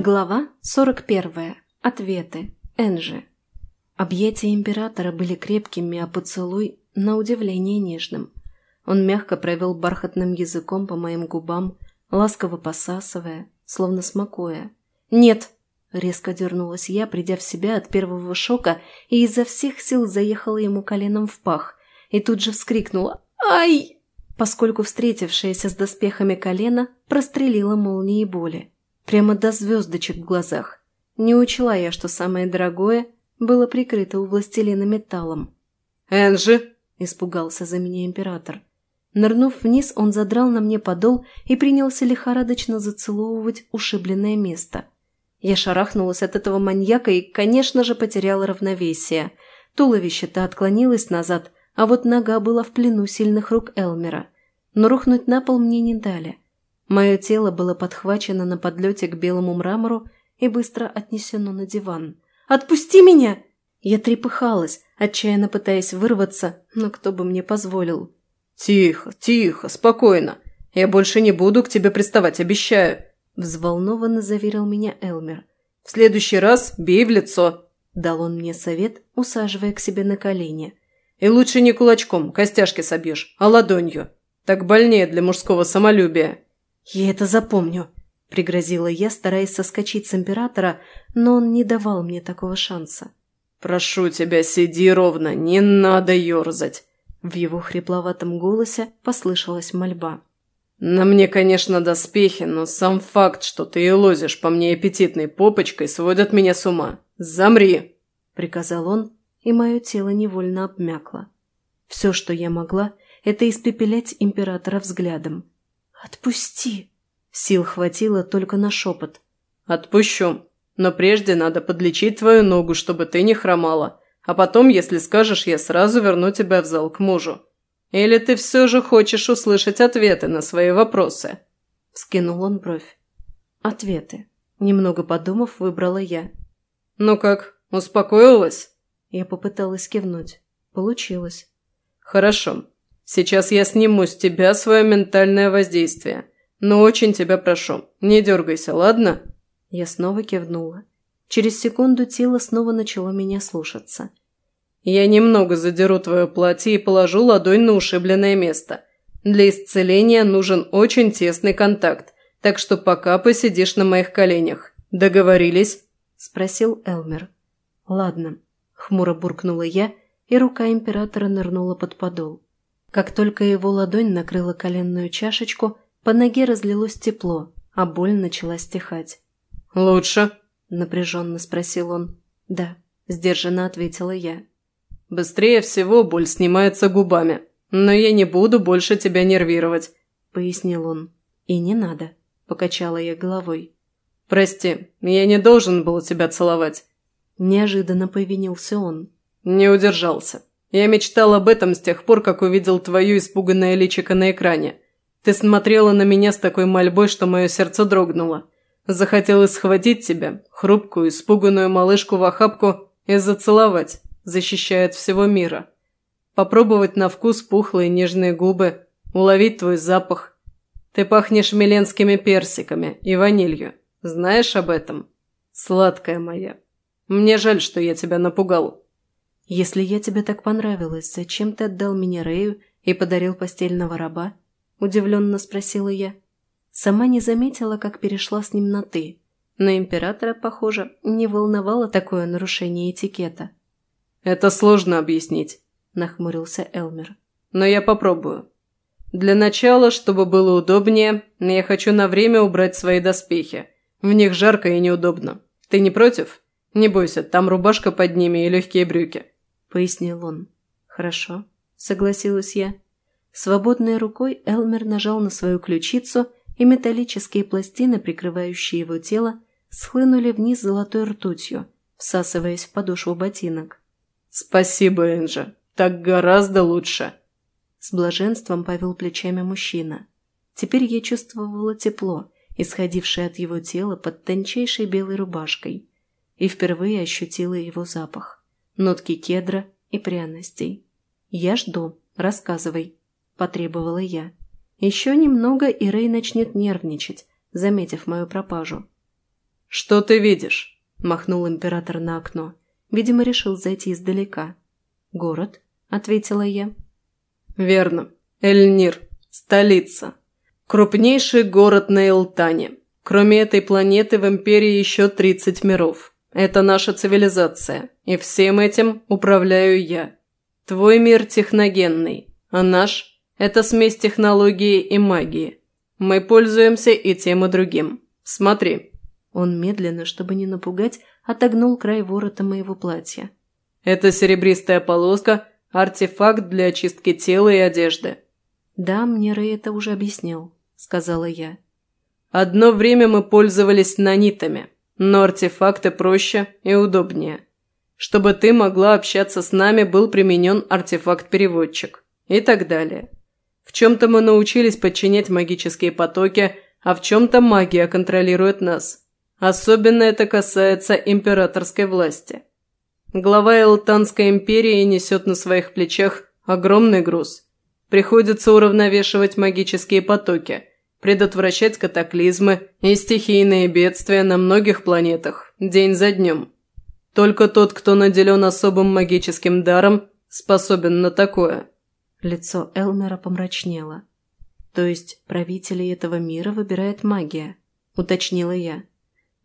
Глава 41. Ответы. Энжи. Объятия императора были крепкими, а поцелуй, на удивление, нежным. Он мягко провел бархатным языком по моим губам, ласково посасывая, словно смакуя. «Нет!» – резко дернулась я, придя в себя от первого шока, и изо всех сил заехала ему коленом в пах, и тут же вскрикнула «Ай!», поскольку встретившееся с доспехами колено прострелило молнией боли. Прямо до звездочек в глазах. Не учла я, что самое дорогое было прикрыто у властелина металлом. «Энжи!» – испугался за меня император. Нырнув вниз, он задрал на мне подол и принялся лихорадочно зацеловывать ушибленное место. Я шарахнулась от этого маньяка и, конечно же, потеряла равновесие. Туловище-то отклонилось назад, а вот нога была в плену сильных рук Элмера. Но рухнуть на пол мне не дали – Мое тело было подхвачено на подлете к белому мрамору и быстро отнесено на диван. «Отпусти меня!» Я трепыхалась, отчаянно пытаясь вырваться, но кто бы мне позволил. «Тихо, тихо, спокойно. Я больше не буду к тебе приставать, обещаю», – взволнованно заверил меня Элмер. «В следующий раз бей в лицо», – дал он мне совет, усаживая к себе на колени. «И лучше не кулачком, костяшки собьешь, а ладонью. Так больнее для мужского самолюбия». «Я это запомню», – пригрозила я, стараясь соскочить с императора, но он не давал мне такого шанса. «Прошу тебя, сиди ровно, не надо ерзать!» В его хрипловатом голосе послышалась мольба. «На мне, конечно, доспехи, но сам факт, что ты и лозишь по мне аппетитной попочкой, сводят меня с ума. Замри!» – приказал он, и мое тело невольно обмякло. Все, что я могла, это испепелять императора взглядом. «Отпусти!» Сил хватило только на шепот. «Отпущу. Но прежде надо подлечить твою ногу, чтобы ты не хромала. А потом, если скажешь, я сразу верну тебя в зал к мужу. Или ты все же хочешь услышать ответы на свои вопросы?» Скинул он бровь. «Ответы». Немного подумав, выбрала я. «Ну как, успокоилась?» Я попыталась кивнуть. Получилось. «Хорошо. Сейчас я сниму с тебя свое ментальное воздействие. Но очень тебя прошу, не дергайся, ладно?» Я снова кивнула. Через секунду тело снова начало меня слушаться. «Я немного задеру твое платье и положу ладонь на ушибленное место. Для исцеления нужен очень тесный контакт, так что пока посидишь на моих коленях. Договорились?» – спросил Элмер. «Ладно», – хмуро буркнула я, и рука императора нырнула под подол. Как только его ладонь накрыла коленную чашечку, по ноге разлилось тепло, а боль начала стихать. «Лучше?» – напряженно спросил он. «Да», – сдержанно ответила я. «Быстрее всего боль снимается губами, но я не буду больше тебя нервировать», – пояснил он. «И не надо», – покачала я головой. «Прости, я не должен был тебя целовать». Неожиданно повинился он. «Не удержался. Я мечтал об этом с тех пор, как увидел твое испуганное личико на экране. Ты смотрела на меня с такой мольбой, что мое сердце дрогнуло. Захотелось схватить тебя, хрупкую, испуганную малышку в охапку, и зацеловать, защищая от всего мира. Попробовать на вкус пухлые нежные губы, уловить твой запах. Ты пахнешь миленскими персиками и ванилью. Знаешь об этом? Сладкая моя. Мне жаль, что я тебя напугал. «Если я тебе так понравилась, зачем ты отдал меня Рэю и подарил постельного раба?» – удивленно спросила я. Сама не заметила, как перешла с ним на «ты», но императора, похоже, не волновало такое нарушение этикета. «Это сложно объяснить», – нахмурился Элмер. «Но я попробую. Для начала, чтобы было удобнее, я хочу на время убрать свои доспехи. В них жарко и неудобно. Ты не против? Не бойся, там рубашка под ними и легкие брюки. – пояснил он. «Хорошо», – согласилась я. Свободной рукой Элмер нажал на свою ключицу, и металлические пластины, прикрывающие его тело, схлынули вниз золотой ртутью, всасываясь в подошву ботинок. «Спасибо, Энджи. Так гораздо лучше!» С блаженством повел плечами мужчина. Теперь я чувствовала тепло, исходившее от его тела под тончайшей белой рубашкой, и впервые ощутила его запах нотки кедра и пряностей. «Я жду. Рассказывай», – потребовала я. Еще немного, и Рэй начнет нервничать, заметив мою пропажу. «Что ты видишь?» – махнул император на окно. Видимо, решил зайти издалека. «Город?» – ответила я. «Верно. Эльнир. Столица. Крупнейший город на Элтане. Кроме этой планеты в Империи еще 30 миров. Это наша цивилизация, и всем этим управляю я. Твой мир техногенный, а наш – это смесь технологии и магии. Мы пользуемся и тем, и другим. Смотри». Он медленно, чтобы не напугать, отогнул край ворота моего платья. «Это серебристая полоска – артефакт для очистки тела и одежды». «Да, мне Рэй это уже объяснил», – сказала я. «Одно время мы пользовались нанитами, но артефакты проще и удобнее. Чтобы ты могла общаться с нами, был применен артефакт-переводчик. И так далее. В чем-то мы научились подчинять магические потоки, а в чем-то магия контролирует нас. Особенно это касается императорской власти. Глава Элтанской империи несет на своих плечах огромный груз. Приходится уравновешивать магические потоки, предотвращать катаклизмы и стихийные бедствия на многих планетах, день за днем. Только тот, кто наделен особым магическим даром, способен на такое». Лицо Элмера помрачнело. «То есть правителей этого мира выбирает магия?» – уточнила я.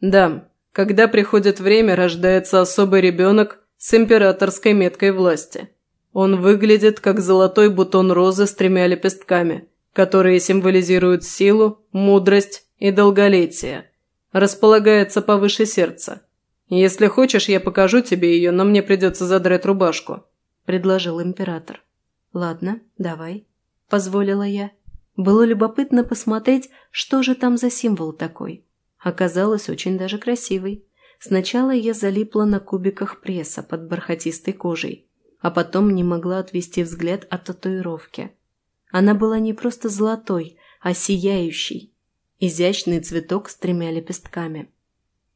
«Да. Когда приходит время, рождается особый ребенок с императорской меткой власти. Он выглядит как золотой бутон розы с тремя лепестками, которые символизируют силу, мудрость и долголетие. Располагается повыше сердца. «Если хочешь, я покажу тебе ее, но мне придется задрать рубашку», – предложил император. «Ладно, давай», – позволила я. Было любопытно посмотреть, что же там за символ такой. Оказалось, очень даже красивый. Сначала я залипла на кубиках пресса под бархатистой кожей, а потом не могла отвести взгляд от татуировки. Она была не просто золотой, а сияющей. Изящный цветок с тремя лепестками.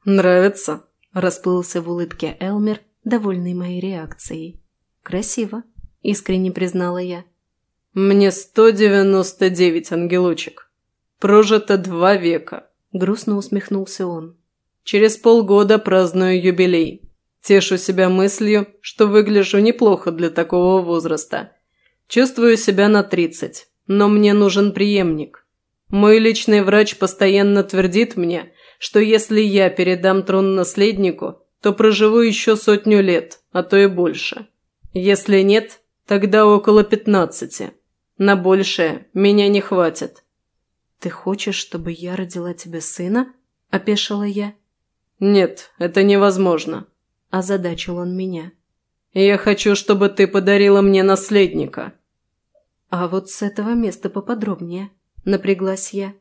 «Нравится?» Расплылся в улыбке Элмер, довольный моей реакцией. «Красиво», — искренне признала я. «Мне сто девяносто девять, ангелочек. Прожито два века», — грустно усмехнулся он. «Через полгода праздную юбилей. Тешу себя мыслью, что выгляжу неплохо для такого возраста. Чувствую себя на тридцать, но мне нужен преемник. Мой личный врач постоянно твердит мне, что если я передам трон наследнику, то проживу еще сотню лет, а то и больше. Если нет, тогда около пятнадцати. На большее меня не хватит». «Ты хочешь, чтобы я родила тебе сына?» – опешила я. «Нет, это невозможно», – озадачил он меня. «Я хочу, чтобы ты подарила мне наследника». «А вот с этого места поподробнее», – напряглась я.